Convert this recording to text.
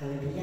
Hallelujah.